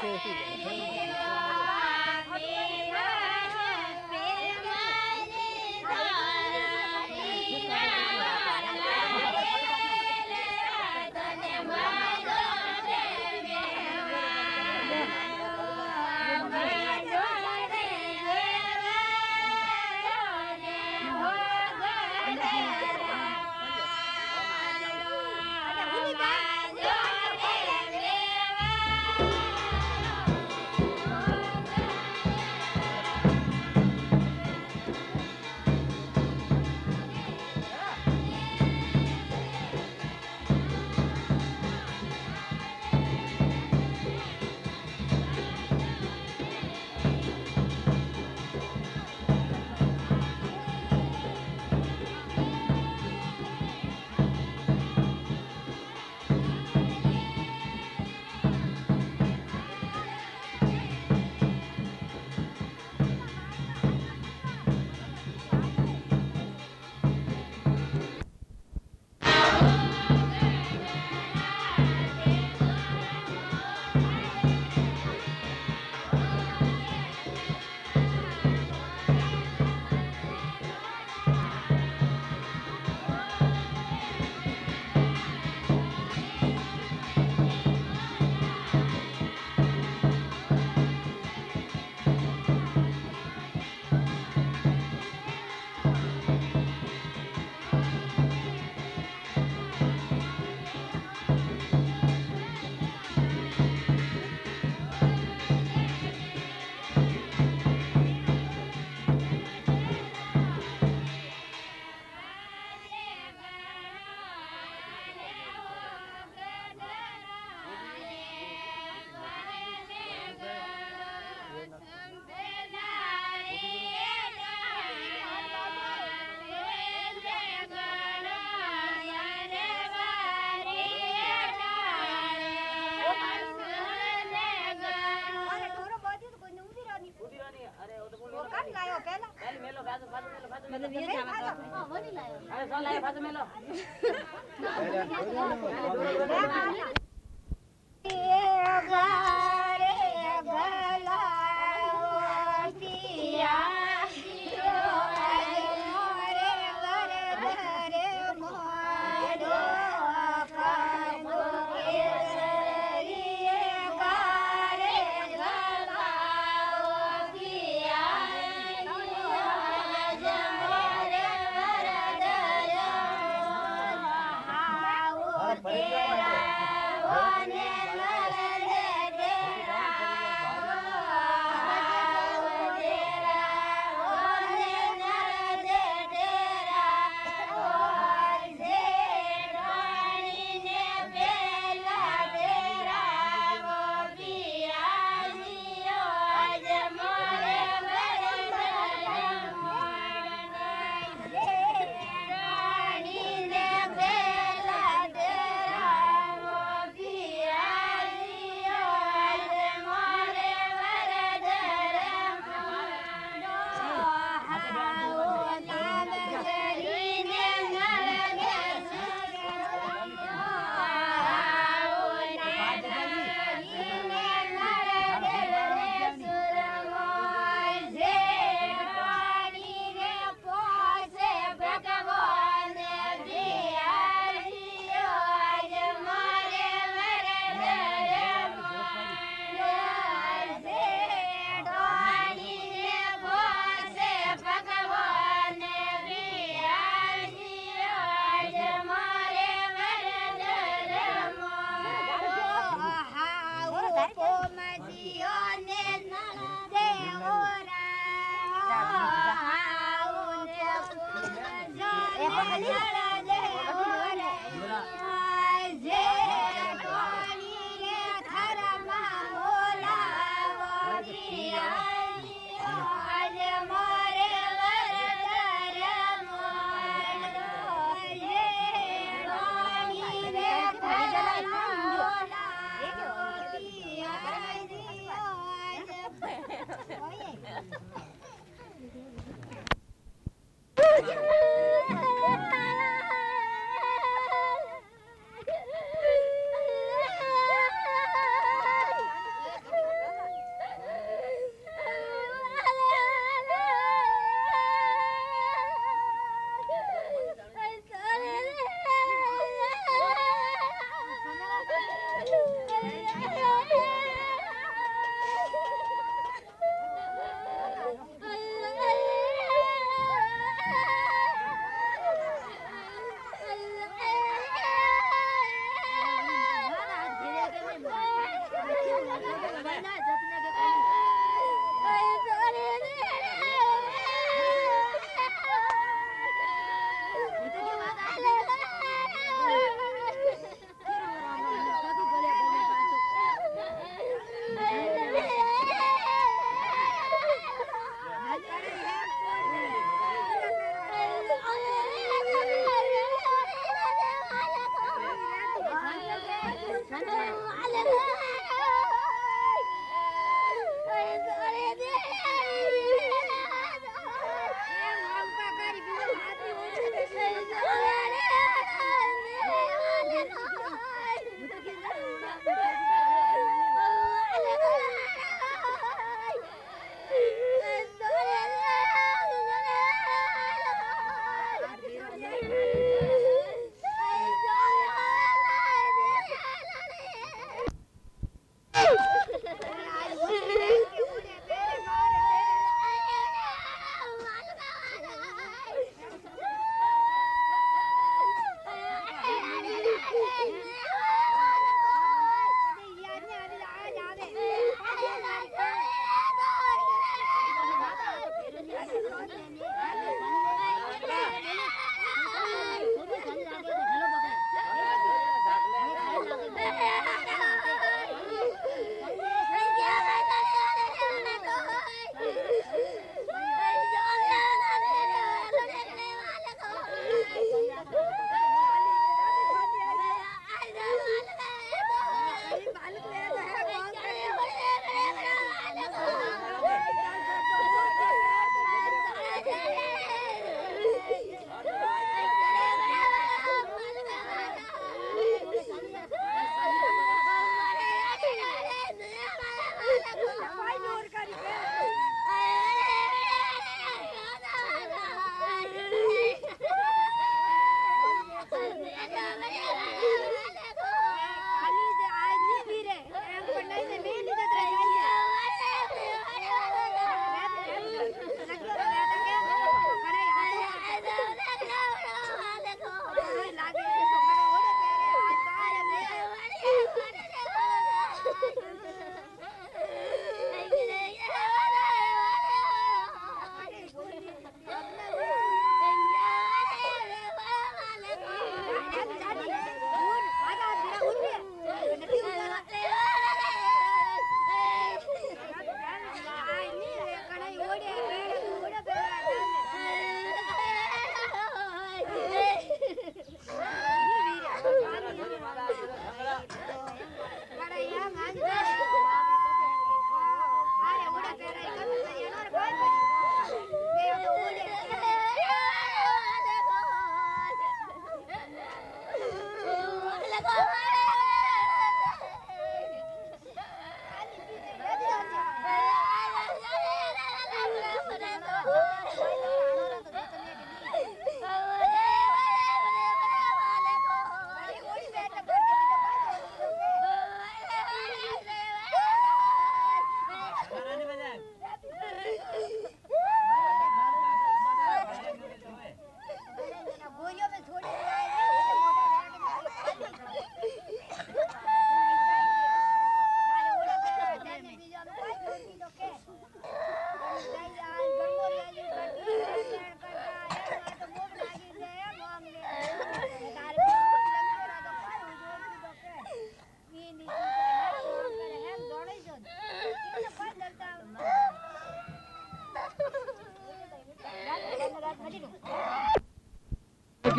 谢谢。来，来，帕子没了。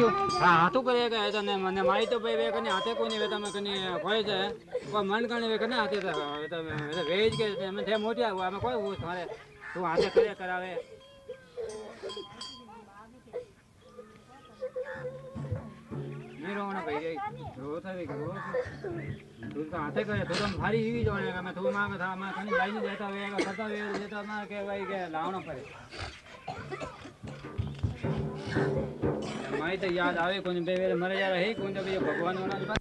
क्यों हाथों करे गए तो ने मने माई तो बे कने हाथे कोनी वेता में कने कोई जाए को मन कने वे कने हाथे था वेता में वेज के हमें थे मोटिया हुआ हमें कोई वो थारे तू हाथे करे करावे नहीं रोना भाई जाई रो था वे रो तू तो हाथे करे तो तुम भारी ही जोड़े का मैं तू मांग था मैं कने लाई नहीं देता वे का करता वे देता ना के भाई के लावना पड़े Thank you. મારી તો યાદ આવે કોઈને બે વેલે મરે જ્યારે હે કોઈને તો બીજો ભગવાન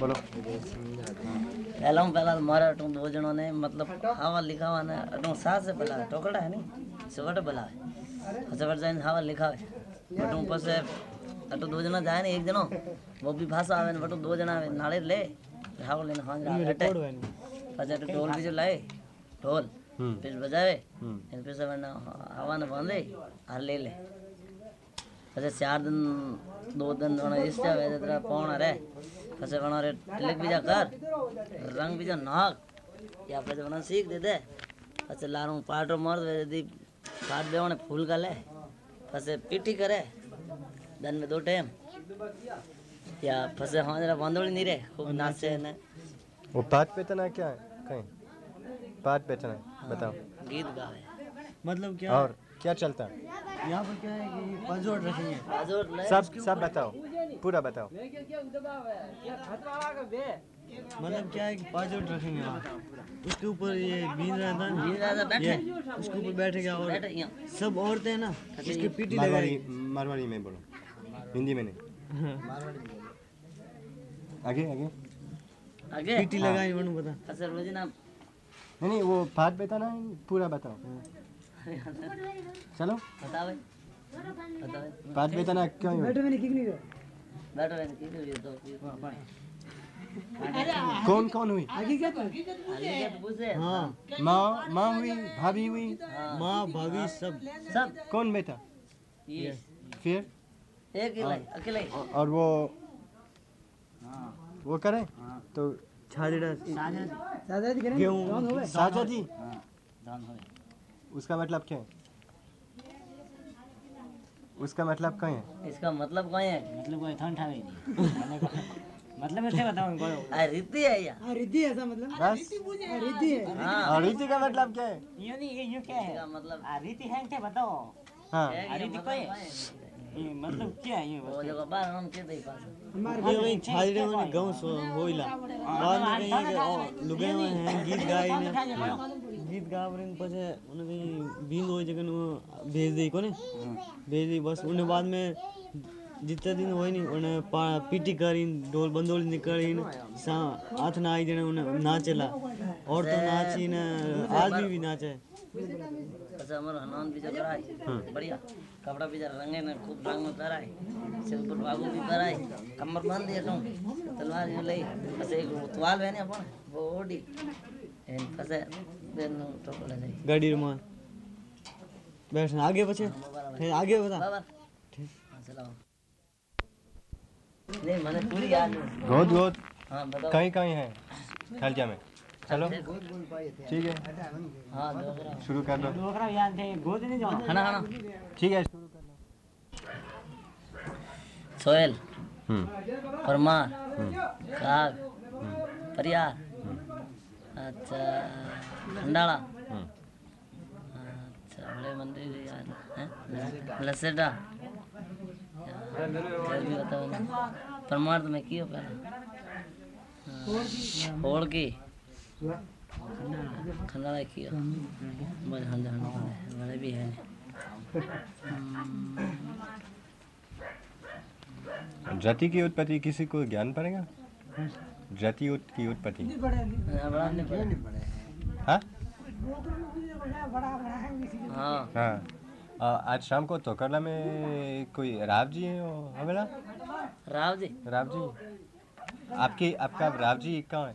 बोलो पहला पहला मारा अटू दो जनों ने मतलब हवा लिखा हुआ ना अटू सास से पला टोकड़ा है नहीं सुबह बला है अच्छा जाइन हवा लिखा है अटू ऊपर से अटू दो जना जाए नहीं एक जनो वो भी भाषा आवे बटो दो जना आवे नाले ले। राव ले हाँ जा रिकॉर्ड अटे अच्छा तो ढोल भी जो लाए ढोल। हम्म। फिर बजावे हम्म। फिर फिर सब ना आवन बांधे हर ले ले। अच्छा चार दिन दो दिन तो वाला इस जावे तेरा पौन रे अच्छा वाला रे तिलक भी जा कर रंग भी जा नाक। या फिर वाला सीख दे दे। अच्छा लारू पाटो मर दे दी पाट देवने फूल गले ले। फसे पीटी करे दिन में दो टाइम या फसे हाँ जरा बांधोड़ी नहीं रे खूब नाचे ने। वो पाठ बेचना है क्या है कहीं? पाठ बेचना है बताओ। गीत गावे मतलब क्या और क्या चलता है? यहाँ पर क्या है कि पजोड़ रखेंगे। ले सब सब बताओ पूरा बताओ। मतलब क्या है कि पजोड़ रखेंगे वहाँ? उसके ऊपर ये बीन रहता है बीन ना, बैठे। ये उसके ऊपर बैठेगा और सब औरतें हैं ना इसकी पीटी मारवाड़ी लगाएगी मारवाड़ी में बोलो हिंदी में नहीं। आगे आगे। आगे? पीटी लगाई मैंने बता। अच्छा रोजी ना नहीं नहीं वो पाठ बताना है पूरा बताओ। चलो। बतावे बतावे पाठ बताना क्यों है? बैठो रहने की तो तो कौन कौन हुई? आगे क्या तो पूछे? हाँ। माँ माँ हुई भाभी हुई? माँ भाभी सब। सब। कौन बेटा ये। फिर? एक ही। और वो वो करें? तो साजा जी उसका मतलब क्या है? उसका मतलब क्या है? इसका मतलब कौन है? मतलब कोई ठंड ठावे नहीं। मतलब ऐसे बताओ इनको? आ रीति है या? बस। हाँ। और रीति का मतलब क्या है? यूँ नहीं ये यूँ क्या है? इसका मतलब आ रीति है क्या? बताओ। हाँ। है कि मतलब कोई है? मतलब क्या है ये वो जगह बाहर हम के दे पास। छाजड़े में गाँव सो होइला बाद में कहीं के लुगे में हैं गीत गाए ने गीत पछे उन कहीं जगन भेज दे भेज बस उन बाद में जितने दिन होए पीटी करी ढोल बंदोल निकली हाथ ना आई जने उन्हें नाचेला और तो नाची ना आज भी भी नाचे अच्छा हमारा हनुमान भी जल रहा है। हाँ। बढ़िया। कपड़ा भी जल रंगे ना खूब रंग में करा है। सिर पर बाबू भी करा है। कमर बाँध दिया तुम तलवार यूँ ले बस एक तुवाल बहने अपन। बॉडी। एन फसे। देन तो पड़े नहीं गाड़ी रुमान बैठना आगे बचे। हाँ, आगे बता। हाँ, नहीं मैंने पूरी याद नहीं। गोद गोद। हाँ बताओ। कहीं कहीं है। थलजा में? चलो। ठीक है। शुरू कर लो। है ना ठीक है शुरू कर लो। सोहेल हम्म। परमार हम्म। काग हम्म। परिया अच्छा खंडाला अच्छा बड़े मंदिर यार लसेडा। बताओ परमार तो मैं की हो पहले? होड़ की खंडाला कियो बस हंडा हंडा बड़े भी है जाति की उत्पत्ति किसी को ज्ञान पड़ेगा जाति उत की उत्पत्ति हाँ हाँ हाँ आज शाम को तोकरला में कोई राव जी है हमेला राव जी राव जी आपकी आपका राव जी कहाँ है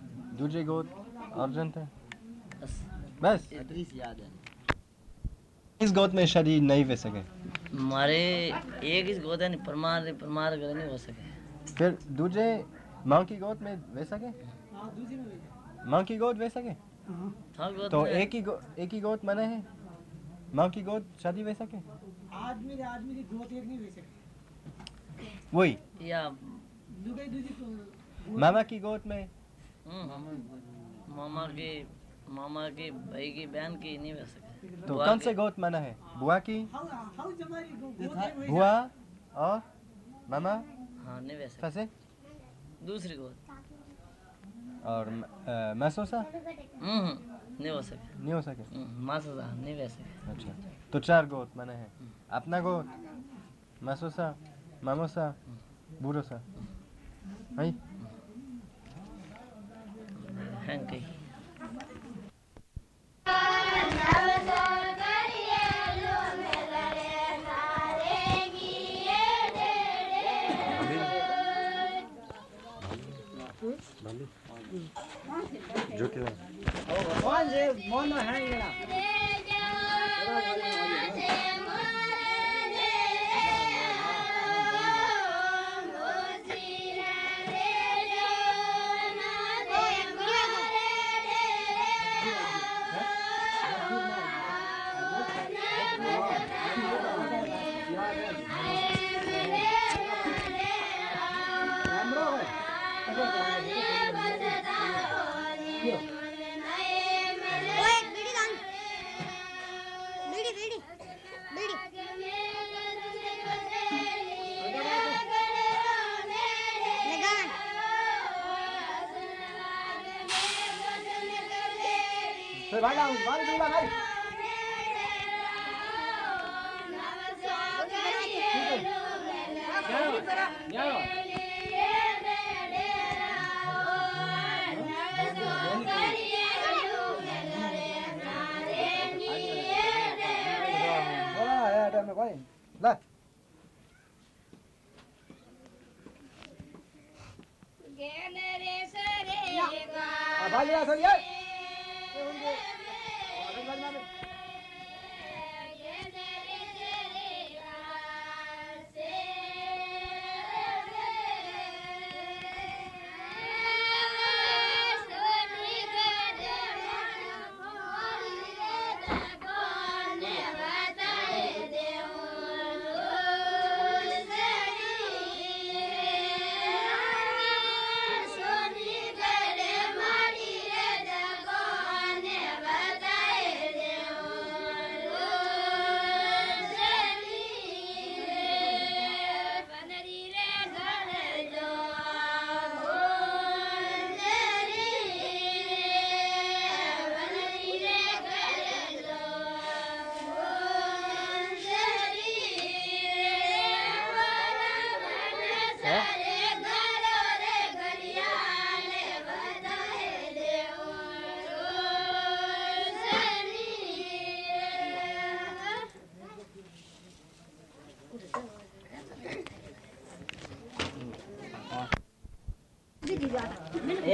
दूसरे गोद जनता है। बस। एड्रेस याद है इस गोद में शादी नहीं हो सके। मारे एक ही गोदा नहीं परमार परमार करे नहीं हो सके। फिर दूसरे माँ की गोद में वे सके? माँ की गोद वे सके? हाँ गोद तो एक ही एक ही गोद मना है? माँ की गोद शादी वे सके? आदमी रे आदमी की गोत एक नहीं हुई सके। वही। या दुबई दूजी मामा की गोद में मामा की मामा की भाई की बहन की नहीं सके तो कौन से गोद मना है? बुआ की? गोत बुआ और मामा? हाँ नहीं सके दूसरी गोद। और मसूसा हम्म हम्म, नहीं हो सके। नहीं हो सके? हम्म, साहब नहीं हो सके अच्छा। तो चार गोद मना है। अपना गोद? मसूसा मामोसा बूढ़ोसा है हैं कहीं जो कि 来。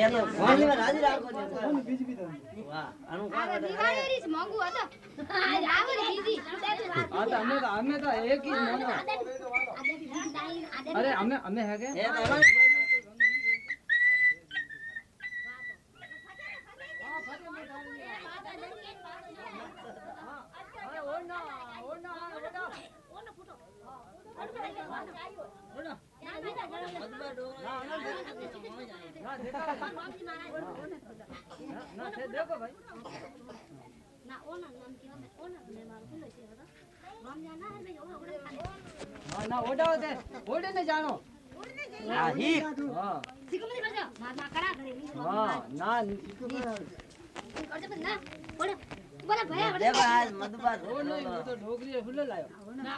એ તો ફોનમાં રાજી રાખો છો વાહ આનું કામ આ દિવાળી રીસ મોંઘું હતો આજ આવો બીજી આ તો અમે તો અમે તો એક જ મોનો અરે અમે અમે હે કે? એ તો ના ઓડા ઓડે ઓડે ને જાણો ના હીક હા શીખો મને કરજો ના ના કરા ઘરે હા ના શીખો કરજો પણ ના ઓડા બોલા ભયા દે બસ મત બસ ઓ નહીં હું તો ઢોકરી હુલે લાયો ના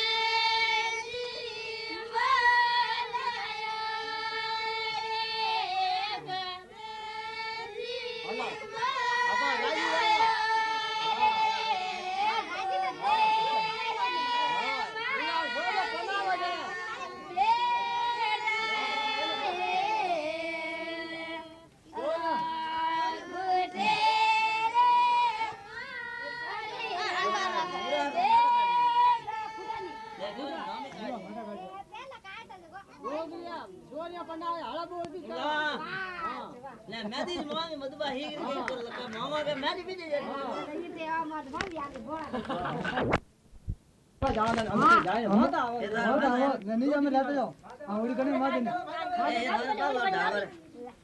લે મેદી મોમી મદબા હી ગઈ કર લકા મામા કે મેદી બીજે જરી તંગી તે આ માત મોમી આ બોળા જાવ ને અમે જાય મત આવો મત આવો નની અમે લેતો જાવ આવડી કને મત એ Dawar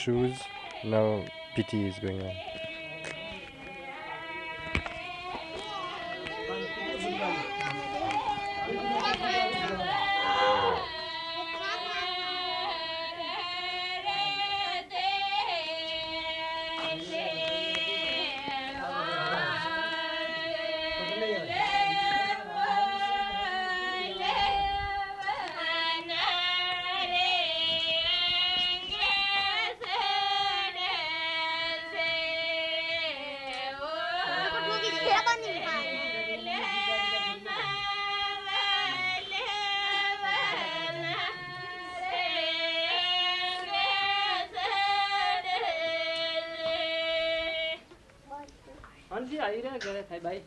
shoes, now PT is going on. આવી રહ્યા ઘરે થાય ભાઈ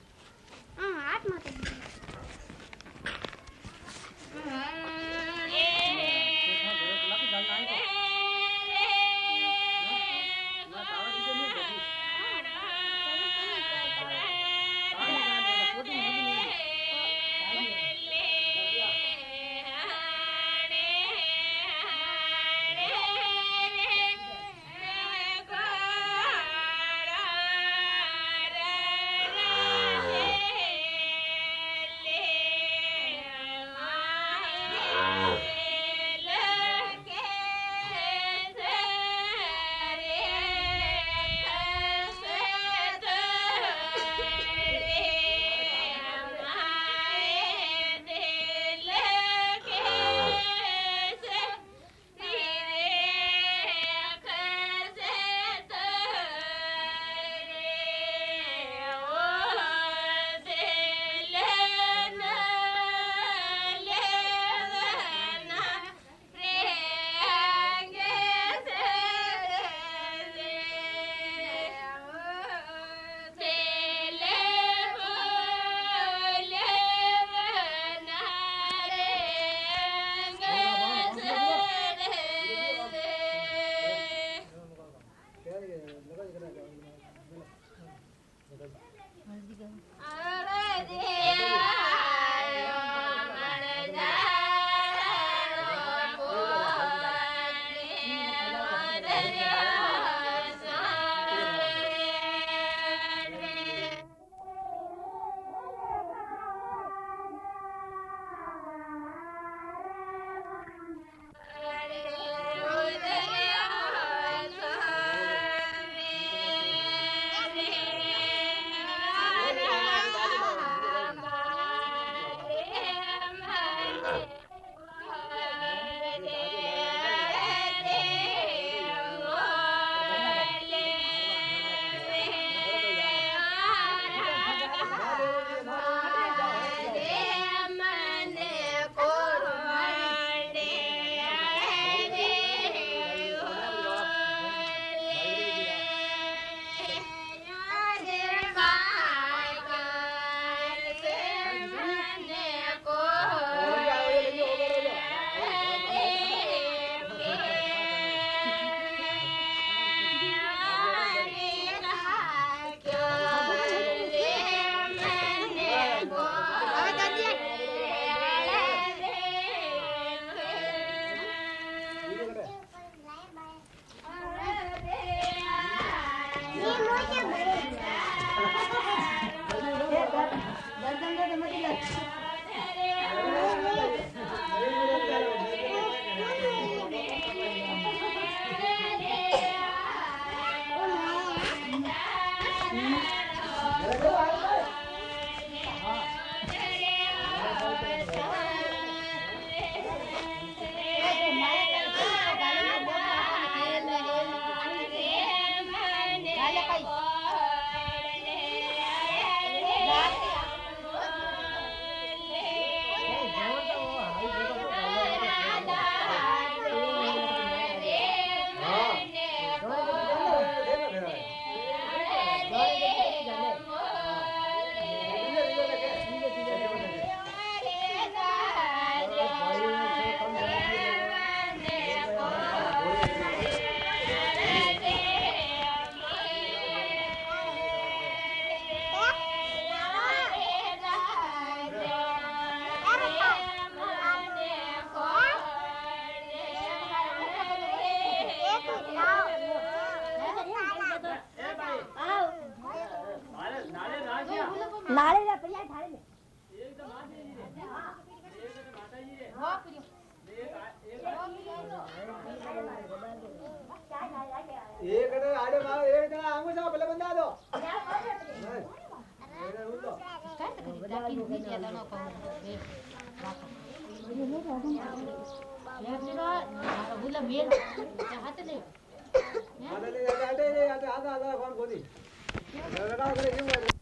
හත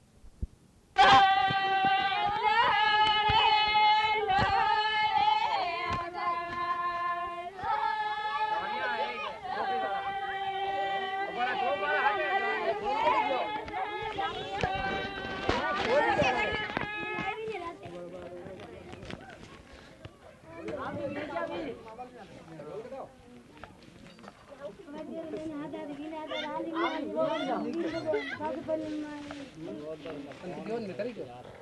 आड़े आड़े आड़े आधा आधा कौन खोदी लगा करे क्यों है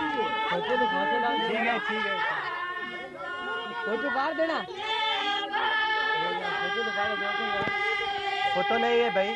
फ़ोटो तो फ़ोटो डाल ठीक है। ठीक है फ़ोटो बाहर देना फ़ोटो बाहर फ़ोटो नहीं है भाई।